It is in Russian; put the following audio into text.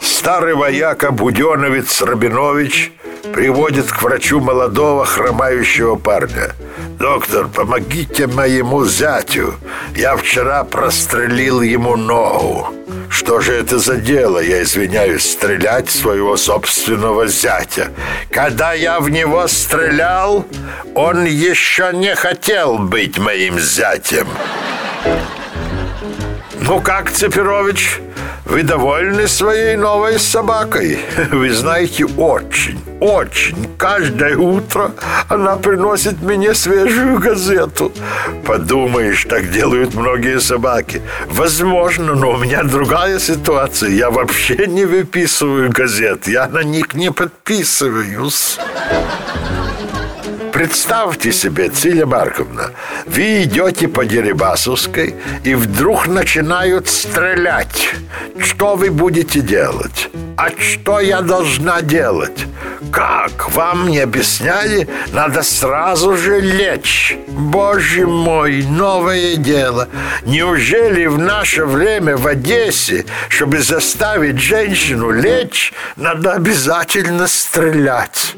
Старый вояка Буденовец Рабинович приводит к врачу молодого хромающего парня. «Доктор, помогите моему зятю. Я вчера прострелил ему ногу». Что же это за дело, я извиняюсь, стрелять своего собственного зятя? Когда я в него стрелял, он еще не хотел быть моим зятем. Ну как, Цепирович, вы довольны своей новой собакой? Вы знаете, очень, очень. Каждое утро она приносит мне свежую газету. Подумаешь, так делают многие собаки. Возможно, но у меня другая ситуация. Я вообще не выписываю газет. Я на них не подписываюсь. Представьте себе, Циля Марковна, вы идете по Дерибасовской и вдруг начинают стрелять. Что вы будете делать? А что я должна делать? Как? Вам не объясняли? Надо сразу же лечь. Боже мой, новое дело. Неужели в наше время в Одессе, чтобы заставить женщину лечь, надо обязательно стрелять?